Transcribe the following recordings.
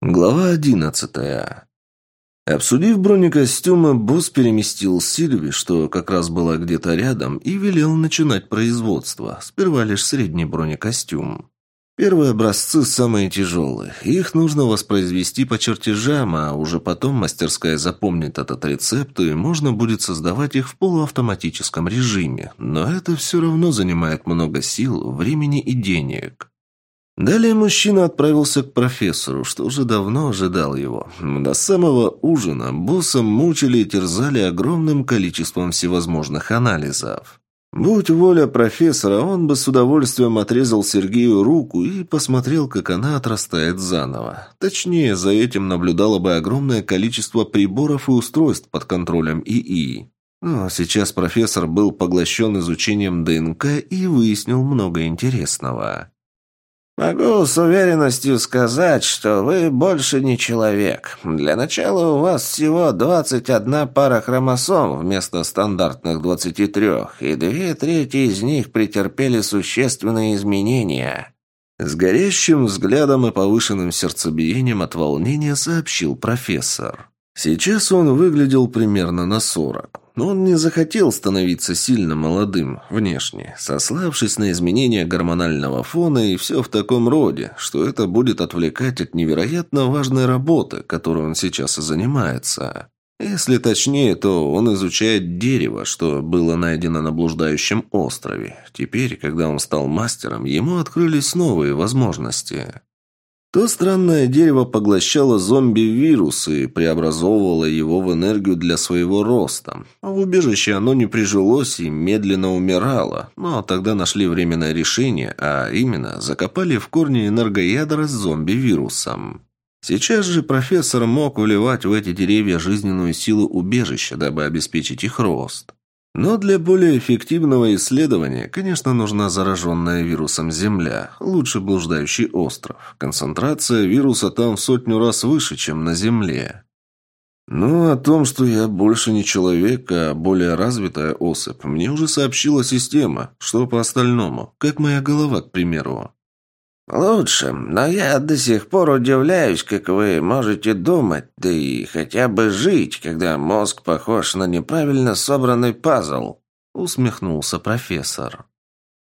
Глава одиннадцатая. Обсудив бронекостюмы, босс переместил Сильви, что как раз была где-то рядом, и велел начинать производство. Сперва лишь средний бронекостюм. Первые образцы самые тяжелые. Их нужно воспроизвести по чертежам, а уже потом мастерская запомнит этот рецепт, и можно будет создавать их в полуавтоматическом режиме. Но это все равно занимает много сил, времени и денег. Далее мужчина отправился к профессору, что уже давно ожидал его. До самого ужина босса мучили и терзали огромным количеством всевозможных анализов. Будь воля профессора, он бы с удовольствием отрезал Сергею руку и посмотрел, как она отрастает заново. Точнее, за этим наблюдало бы огромное количество приборов и устройств под контролем ИИ. Но сейчас профессор был поглощен изучением ДНК и выяснил много интересного. «Могу с уверенностью сказать, что вы больше не человек. Для начала у вас всего 21 пара хромосом вместо стандартных 23, и две трети из них претерпели существенные изменения». С горящим взглядом и повышенным сердцебиением от волнения сообщил профессор. Сейчас он выглядел примерно на сорок. Но он не захотел становиться сильно молодым внешне, сославшись на изменения гормонального фона и все в таком роде, что это будет отвлекать от невероятно важной работы, которой он сейчас и занимается. Если точнее, то он изучает дерево, что было найдено на блуждающем острове. Теперь, когда он стал мастером, ему открылись новые возможности. То странное дерево поглощало зомби-вирусы и преобразовывало его в энергию для своего роста. В убежище оно не прижилось и медленно умирало, но тогда нашли временное решение, а именно закопали в корне энергоядра с зомби-вирусом. Сейчас же профессор мог вливать в эти деревья жизненную силу убежища, дабы обеспечить их рост. Но для более эффективного исследования, конечно, нужна зараженная вирусом Земля, лучше блуждающий остров. Концентрация вируса там в сотню раз выше, чем на Земле. Ну, о том, что я больше не человек, а более развитая особь, мне уже сообщила система. Что по остальному? Как моя голова, к примеру. «Лучше, но я до сих пор удивляюсь, как вы можете думать, да и хотя бы жить, когда мозг похож на неправильно собранный пазл», — усмехнулся профессор.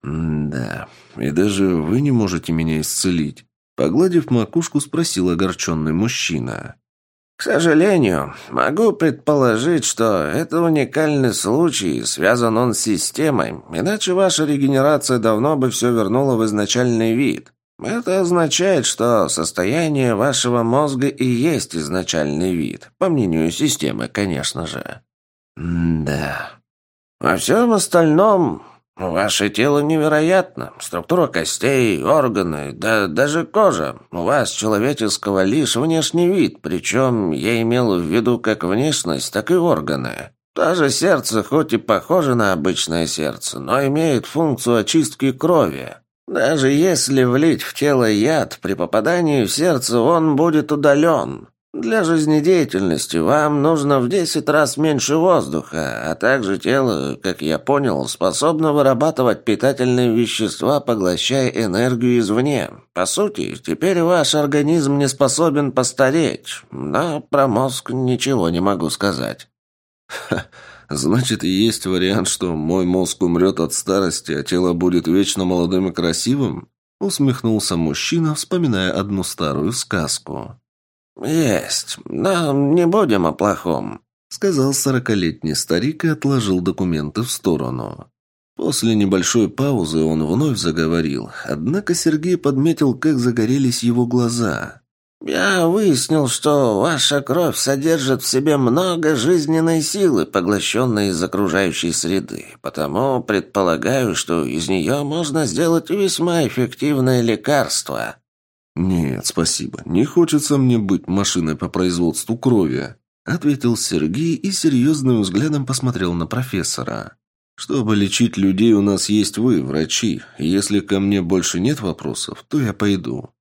«Да, и даже вы не можете меня исцелить», — погладив макушку, спросил огорченный мужчина. «К сожалению, могу предположить, что это уникальный случай, связан он с системой, иначе ваша регенерация давно бы все вернула в изначальный вид. Это означает, что состояние вашего мозга и есть изначальный вид, по мнению системы, конечно же. Да. Во всем остальном ваше тело невероятно. Структура костей, органы, да даже кожа. У вас человеческого лишь внешний вид, причем я имел в виду как внешность, так и органы. Даже сердце хоть и похоже на обычное сердце, но имеет функцию очистки крови. Даже если влить в тело яд, при попадании в сердце он будет удален. Для жизнедеятельности вам нужно в десять раз меньше воздуха, а также тело, как я понял, способно вырабатывать питательные вещества, поглощая энергию извне. По сути, теперь ваш организм не способен постареть, но про мозг ничего не могу сказать. Значит, есть вариант, что мой мозг умрет от старости, а тело будет вечно молодым и красивым? Усмехнулся мужчина, вспоминая одну старую сказку. «Есть, но не будем о плохом», — сказал сорокалетний старик и отложил документы в сторону. После небольшой паузы он вновь заговорил, однако Сергей подметил, как загорелись его глаза. «Я выяснил, что ваша кровь содержит в себе много жизненной силы, поглощенной из окружающей среды, потому предполагаю, что из нее можно сделать весьма эффективное лекарство». «Нет, спасибо. Не хочется мне быть машиной по производству крови», ответил Сергей и серьезным взглядом посмотрел на профессора. «Чтобы лечить людей, у нас есть вы, врачи. Если ко мне больше нет вопросов, то я пойду.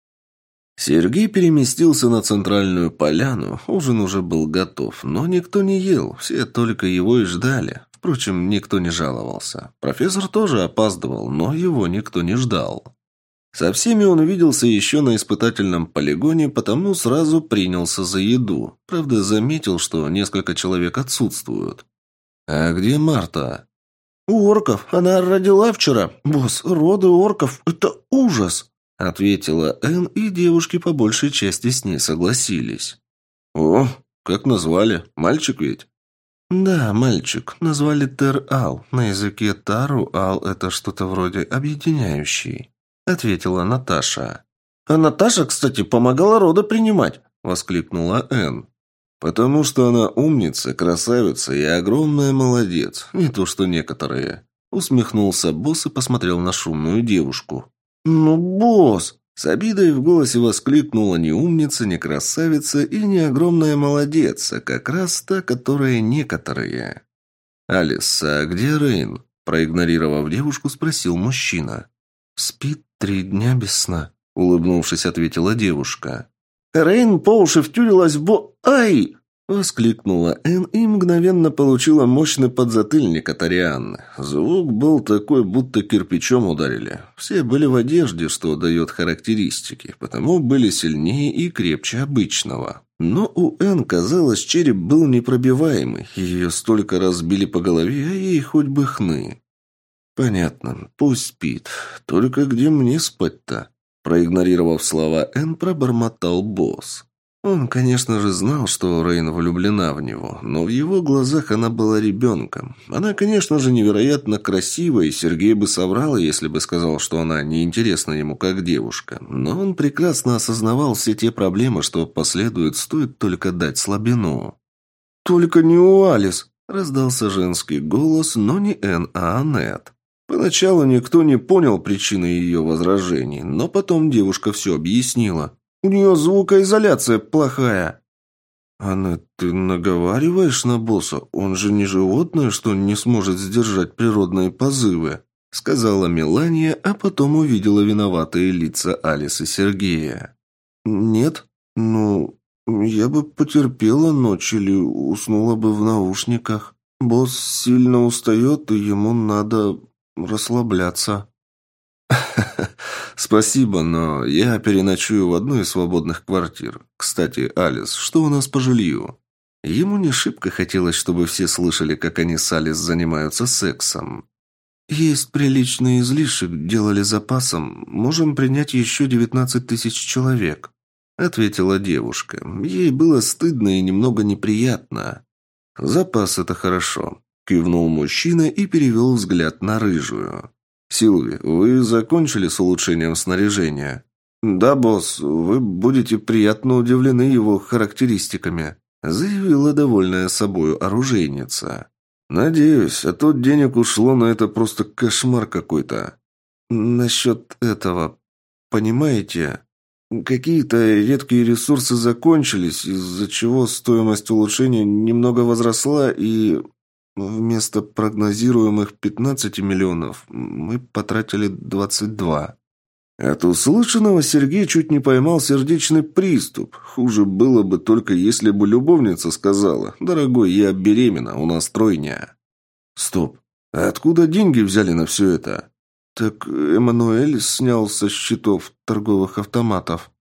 Сергей переместился на центральную поляну. Ужин уже был готов, но никто не ел, все только его и ждали. Впрочем, никто не жаловался. Профессор тоже опаздывал, но его никто не ждал. Со всеми он виделся еще на испытательном полигоне, потому сразу принялся за еду. Правда, заметил, что несколько человек отсутствуют. «А где Марта?» «У орков. Она родила вчера. Босс, роды орков – это ужас!» Ответила Энн, и девушки по большей части с ней согласились. «О, как назвали? Мальчик ведь?» «Да, мальчик. Назвали Тер-Ал. На языке Тару-Ал – это что-то вроде объединяющий», – ответила Наташа. «А Наташа, кстати, помогала роды принимать», – воскликнула Энн. «Потому что она умница, красавица и огромная молодец, не то что некоторые». Усмехнулся босс и посмотрел на шумную девушку. «Ну, босс!» С обидой в голосе воскликнула не умница, не красавица и не огромная молодец, а как раз та, которая некоторые. «Алиса, а где Рейн?» Проигнорировав девушку, спросил мужчина. «Спит три дня без сна», — улыбнувшись, ответила девушка. Рейн по уши втюрилась в бо... Ай! Воскликнула Энн и мгновенно получила мощный подзатыльник от Арианны. Звук был такой, будто кирпичом ударили. Все были в одежде, что дает характеристики, потому были сильнее и крепче обычного. Но у Энн, казалось, череп был непробиваемый. Ее столько разбили по голове, а ей хоть бы хны. «Понятно. Пусть спит. Только где мне спать-то?» Проигнорировав слова Энн, пробормотал босс. Он, конечно же, знал, что Рейн влюблена в него, но в его глазах она была ребенком. Она, конечно же, невероятно красивая, и Сергей бы соврал, если бы сказал, что она неинтересна ему как девушка. Но он прекрасно осознавал все те проблемы, что последуют, стоит только дать слабину. «Только не у Алис!» – раздался женский голос, но не Эн, а Аннет. Поначалу никто не понял причины ее возражений, но потом девушка все объяснила. У нее звукоизоляция плохая». «Анна, ты наговариваешь на босса? Он же не животное, что не сможет сдержать природные позывы», сказала Мелания, а потом увидела виноватые лица Алисы и Сергея. «Нет? Ну, я бы потерпела ночь или уснула бы в наушниках. Босс сильно устает, и ему надо расслабляться». «Спасибо, но я переночую в одной из свободных квартир. Кстати, Алис, что у нас по жилью?» Ему не шибко хотелось, чтобы все слышали, как они с Алис занимаются сексом. «Есть приличный излишек, делали запасом. Можем принять еще девятнадцать тысяч человек», — ответила девушка. Ей было стыдно и немного неприятно. «Запас — это хорошо», — кивнул мужчина и перевел взгляд на рыжую. «Силви, вы закончили с улучшением снаряжения?» «Да, босс, вы будете приятно удивлены его характеристиками», заявила довольная собою оружейница. «Надеюсь, а то денег ушло на это просто кошмар какой-то». «Насчет этого, понимаете, какие-то редкие ресурсы закончились, из-за чего стоимость улучшения немного возросла, и Вместо прогнозируемых 15 миллионов мы потратили 22. От услышанного Сергей чуть не поймал сердечный приступ. Хуже было бы только, если бы любовница сказала, «Дорогой, я беременна, у нас тройня». Стоп. А откуда деньги взяли на все это? Так Эммануэль снял со счетов торговых автоматов.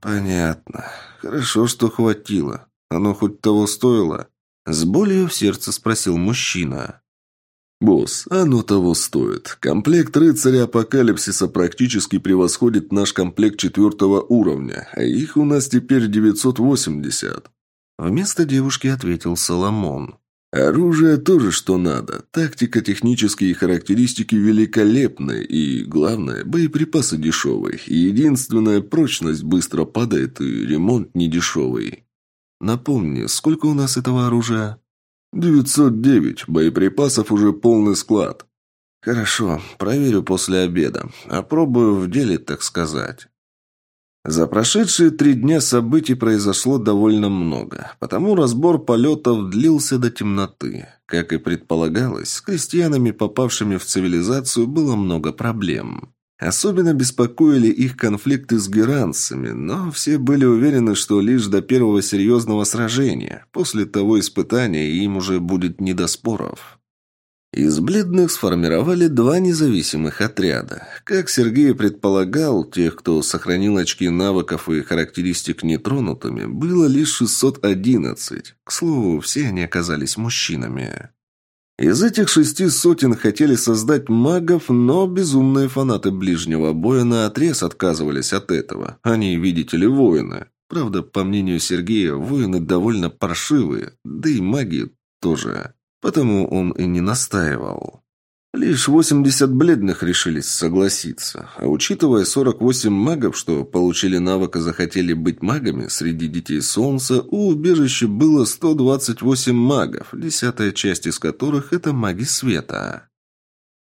Понятно. Хорошо, что хватило. Оно хоть того стоило. С болью в сердце спросил мужчина. «Босс, оно того стоит. Комплект рыцаря апокалипсиса практически превосходит наш комплект четвертого уровня, а их у нас теперь 980». Вместо девушки ответил Соломон. «Оружие тоже что надо. Тактика, технические характеристики великолепны, и, главное, боеприпасы дешевые. Единственная прочность быстро падает, и ремонт недешевый». Напомни, сколько у нас этого оружия? Девятьсот девять. Боеприпасов уже полный склад. Хорошо, проверю после обеда. Опробую в деле, так сказать. За прошедшие три дня событий произошло довольно много, потому разбор полетов длился до темноты. Как и предполагалось, с крестьянами, попавшими в цивилизацию, было много проблем. Особенно беспокоили их конфликты с геранцами, но все были уверены, что лишь до первого серьезного сражения. После того испытания им уже будет не до споров. Из бледных сформировали два независимых отряда. Как Сергей предполагал, тех, кто сохранил очки навыков и характеристик нетронутыми, было лишь 611. К слову, все они оказались мужчинами. Из этих шести сотен хотели создать магов, но безумные фанаты ближнего боя на отрез отказывались от этого. Они, видите ли, воины. Правда, по мнению Сергея, воины довольно паршивые, да и маги тоже. Потому он и не настаивал. Лишь 80 бледных решились согласиться, а учитывая 48 магов, что получили навык и захотели быть магами, среди детей Солнца у убежища было 128 магов, десятая часть из которых – это маги света.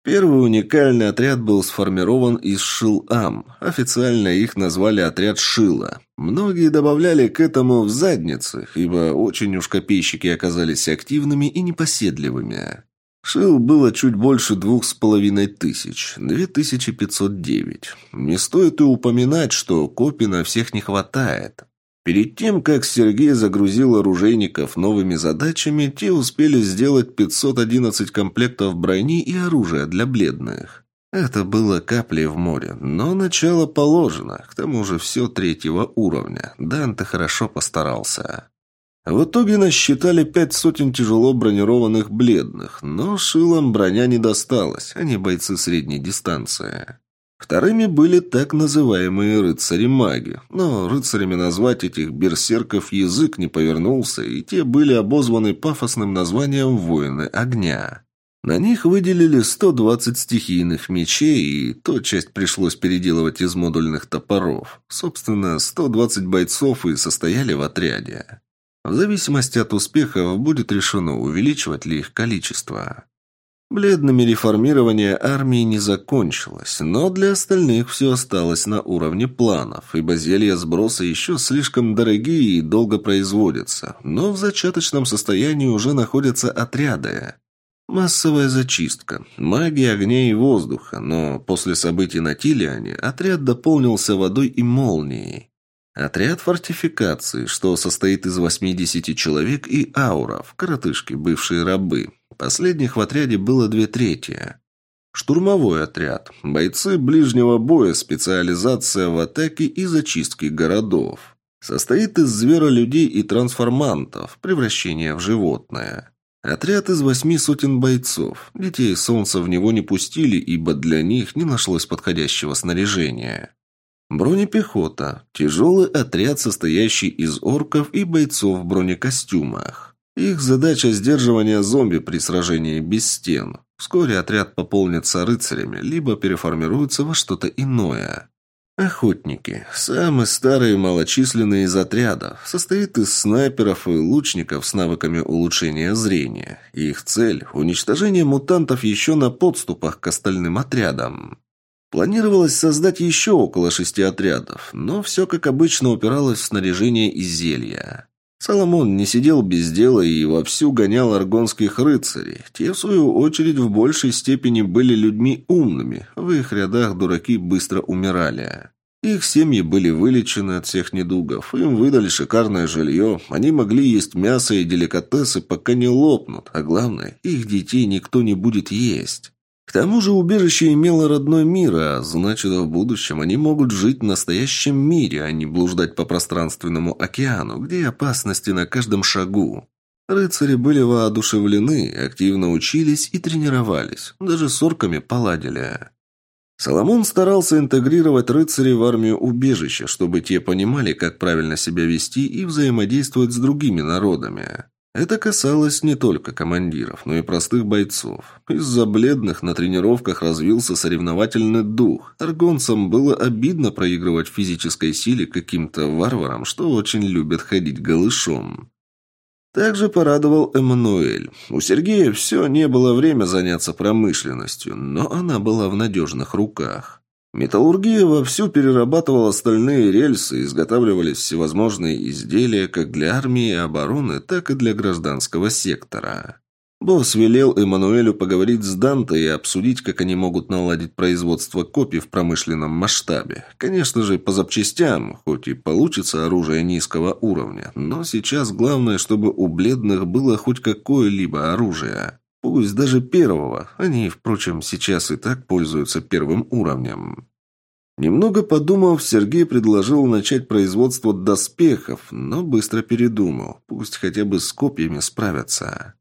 Первый уникальный отряд был сформирован из Шил-Ам. Официально их назвали отряд Шила. Многие добавляли к этому в задницы, ибо очень уж копейщики оказались активными и непоседливыми. Шил было чуть больше двух с половиной тысяч, две тысячи пятьсот девять. Не стоит и упоминать, что копий на всех не хватает. Перед тем, как Сергей загрузил оружейников новыми задачами, те успели сделать 511 комплектов брони и оружия для бледных. Это было каплей в море, но начало положено, к тому же все третьего уровня. Данте хорошо постарался. В итоге насчитали пять сотен тяжело бронированных бледных, но шилам броня не досталась, они бойцы средней дистанции. Вторыми были так называемые рыцари-маги, но рыцарями назвать этих берсерков язык не повернулся, и те были обозваны пафосным названием «воины огня». На них выделили 120 стихийных мечей, и то часть пришлось переделывать из модульных топоров. Собственно, 120 бойцов и состояли в отряде. В зависимости от успехов будет решено, увеличивать ли их количество. Бледными реформирование армии не закончилось, но для остальных все осталось на уровне планов, ибо зелья сброса еще слишком дорогие и долго производятся, но в зачаточном состоянии уже находятся отряды. Массовая зачистка, магия огня и воздуха, но после событий на Тилиане отряд дополнился водой и молнией. Отряд фортификации, что состоит из 80 человек и ауров, коротышки, бывшие рабы, Последних в отряде было две трети. Штурмовой отряд. Бойцы ближнего боя, специализация в атаке и зачистке городов. Состоит из зверолюдей и трансформантов, превращение в животное. Отряд из восьми сотен бойцов. Детей солнца в него не пустили, ибо для них не нашлось подходящего снаряжения. Бронепехота. Тяжелый отряд, состоящий из орков и бойцов в бронекостюмах. Их задача – сдерживание зомби при сражении без стен. Вскоре отряд пополнится рыцарями, либо переформируется во что-то иное. Охотники. Самый старый и малочисленный из отрядов. Состоит из снайперов и лучников с навыками улучшения зрения. Их цель – уничтожение мутантов еще на подступах к остальным отрядам. Планировалось создать еще около шести отрядов, но все, как обычно, упиралось в снаряжение и зелья. Соломон не сидел без дела и вовсю гонял аргонских рыцарей. Те, в свою очередь, в большей степени были людьми умными. В их рядах дураки быстро умирали. Их семьи были вылечены от всех недугов, им выдали шикарное жилье, они могли есть мясо и деликатесы, пока не лопнут, а главное, их детей никто не будет есть. К тому же убежище имело родной мир, а значит, в будущем они могут жить в настоящем мире, а не блуждать по пространственному океану, где опасности на каждом шагу. Рыцари были воодушевлены, активно учились и тренировались, даже с орками поладили. Соломон старался интегрировать рыцарей в армию убежища, чтобы те понимали, как правильно себя вести и взаимодействовать с другими народами. Это касалось не только командиров, но и простых бойцов. Из-за бледных на тренировках развился соревновательный дух. Аргонцам было обидно проигрывать в физической силе каким-то варварам, что очень любят ходить голышом. Также порадовал Эммануэль. У Сергея все не было время заняться промышленностью, но она была в надежных руках. Металлургия вовсю перерабатывала стальные рельсы, изготавливались всевозможные изделия как для армии и обороны, так и для гражданского сектора. Босс велел Эммануэлю поговорить с Данте и обсудить, как они могут наладить производство копий в промышленном масштабе. Конечно же, по запчастям, хоть и получится оружие низкого уровня, но сейчас главное, чтобы у бледных было хоть какое-либо оружие. Пусть даже первого. Они, впрочем, сейчас и так пользуются первым уровнем. Немного подумав, Сергей предложил начать производство доспехов, но быстро передумал. Пусть хотя бы с копьями справятся.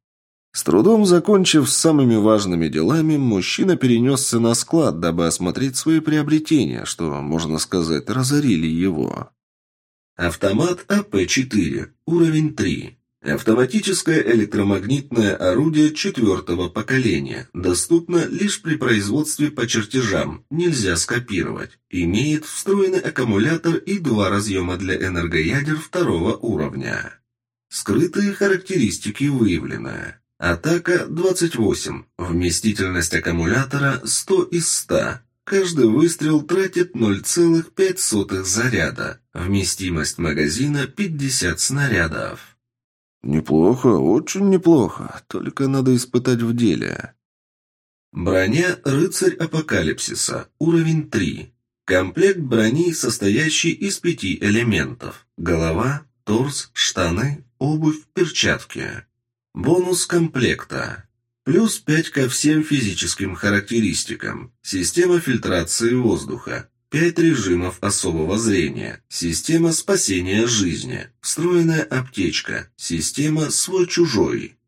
С трудом закончив с самыми важными делами, мужчина перенесся на склад, дабы осмотреть свои приобретения, что, можно сказать, разорили его. Автомат АП-4, уровень 3. Автоматическое электромагнитное орудие четвертого поколения. Доступно лишь при производстве по чертежам. Нельзя скопировать. Имеет встроенный аккумулятор и два разъема для энергоядер второго уровня. Скрытые характеристики выявлены. Атака 28. Вместительность аккумулятора 100 из 100. Каждый выстрел тратит 0,5 заряда. Вместимость магазина 50 снарядов. «Неплохо, очень неплохо. Только надо испытать в деле». Броня «Рыцарь Апокалипсиса», уровень 3. Комплект брони, состоящий из пяти элементов. Голова, торс, штаны, обувь, перчатки. Бонус комплекта. Плюс 5 ко всем физическим характеристикам. Система фильтрации воздуха. Пять режимов особого зрения. Система спасения жизни. Встроенная аптечка. Система свой-чужой.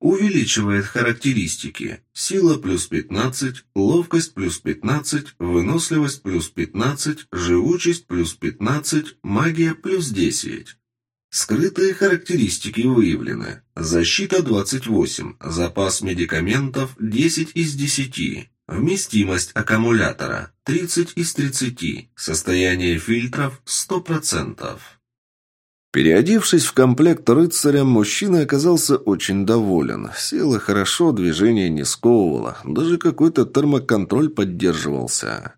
Увеличивает характеристики. Сила плюс 15, ловкость плюс 15, выносливость плюс 15, живучесть плюс 15, магия плюс 10. Скрытые характеристики выявлены. Защита 28, запас медикаментов 10 из 10. Вместимость аккумулятора 30 из 30. Состояние фильтров 100%. Переодевшись в комплект рыцаря, мужчина оказался очень доволен. Сила хорошо, движение не сковывало. Даже какой-то термоконтроль поддерживался.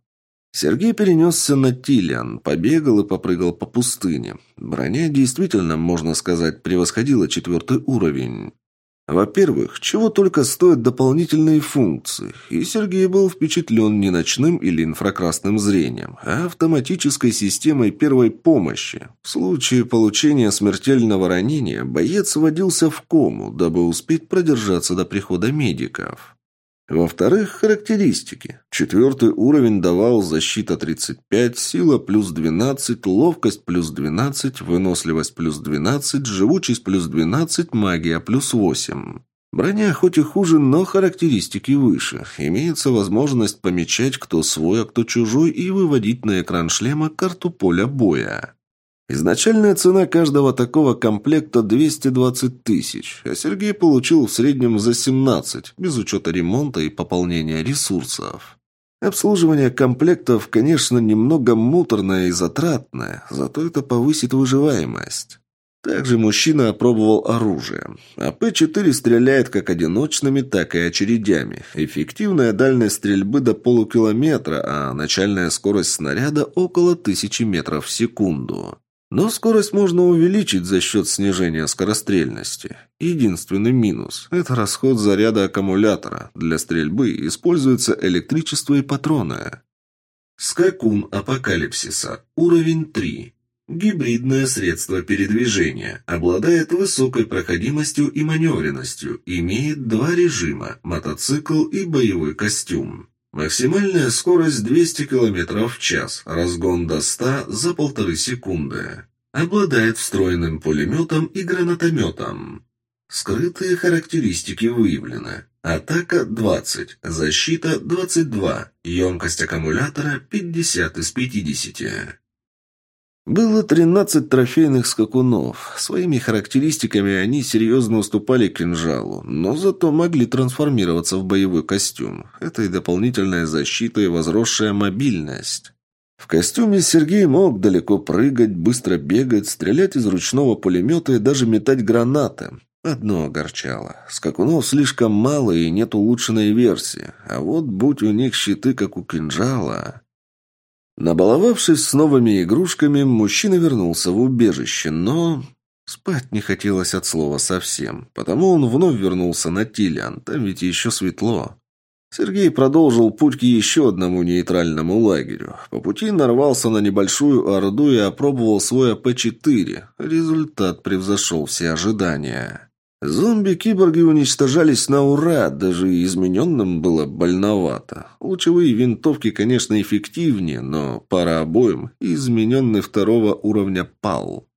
Сергей перенесся на Тилиан, побегал и попрыгал по пустыне. Броня действительно, можно сказать, превосходила четвертый уровень. Во-первых, чего только стоят дополнительные функции, и Сергей был впечатлен не ночным или инфракрасным зрением, а автоматической системой первой помощи. В случае получения смертельного ранения боец вводился в кому, дабы успеть продержаться до прихода медиков. Во-вторых, характеристики. Четвертый уровень давал защита 35, сила плюс 12, ловкость плюс 12, выносливость плюс 12, живучесть плюс 12, магия плюс 8. Броня хоть и хуже, но характеристики выше. Имеется возможность помечать, кто свой, а кто чужой, и выводить на экран шлема карту поля боя. Изначальная цена каждого такого комплекта 220 тысяч, а Сергей получил в среднем за 17, без учета ремонта и пополнения ресурсов. Обслуживание комплектов, конечно, немного муторное и затратное, зато это повысит выживаемость. Также мужчина опробовал оружие. АП-4 стреляет как одиночными, так и очередями. Эффективная дальность стрельбы до полукилометра, а начальная скорость снаряда около тысячи метров в секунду. Но скорость можно увеличить за счет снижения скорострельности. Единственный минус – это расход заряда аккумулятора. Для стрельбы используется электричество и патроны. Скакун апокалипсиса. Уровень 3. Гибридное средство передвижения. Обладает высокой проходимостью и маневренностью. Имеет два режима – мотоцикл и боевой костюм. Максимальная скорость 200 км в час, разгон до 100 за полторы секунды. Обладает встроенным пулеметом и гранатометом. Скрытые характеристики выявлены. Атака 20, защита 22, емкость аккумулятора 50 из 50. Было 13 трофейных скакунов. Своими характеристиками они серьезно уступали кинжалу, но зато могли трансформироваться в боевой костюм. Это и дополнительная защита, и возросшая мобильность. В костюме Сергей мог далеко прыгать, быстро бегать, стрелять из ручного пулемета и даже метать гранаты. Одно огорчало. Скакунов слишком мало и нет улучшенной версии. А вот будь у них щиты, как у кинжала... Набаловавшись с новыми игрушками, мужчина вернулся в убежище, но... Спать не хотелось от слова совсем, потому он вновь вернулся на Тилиан, там ведь еще светло. Сергей продолжил путь к еще одному нейтральному лагерю. По пути нарвался на небольшую орду и опробовал свой АП-4. Результат превзошел все ожидания. Зомби-киборги уничтожались на ура, даже измененным было больновато. Лучевые винтовки, конечно, эффективнее, но пара обоим, измененный второго уровня пал.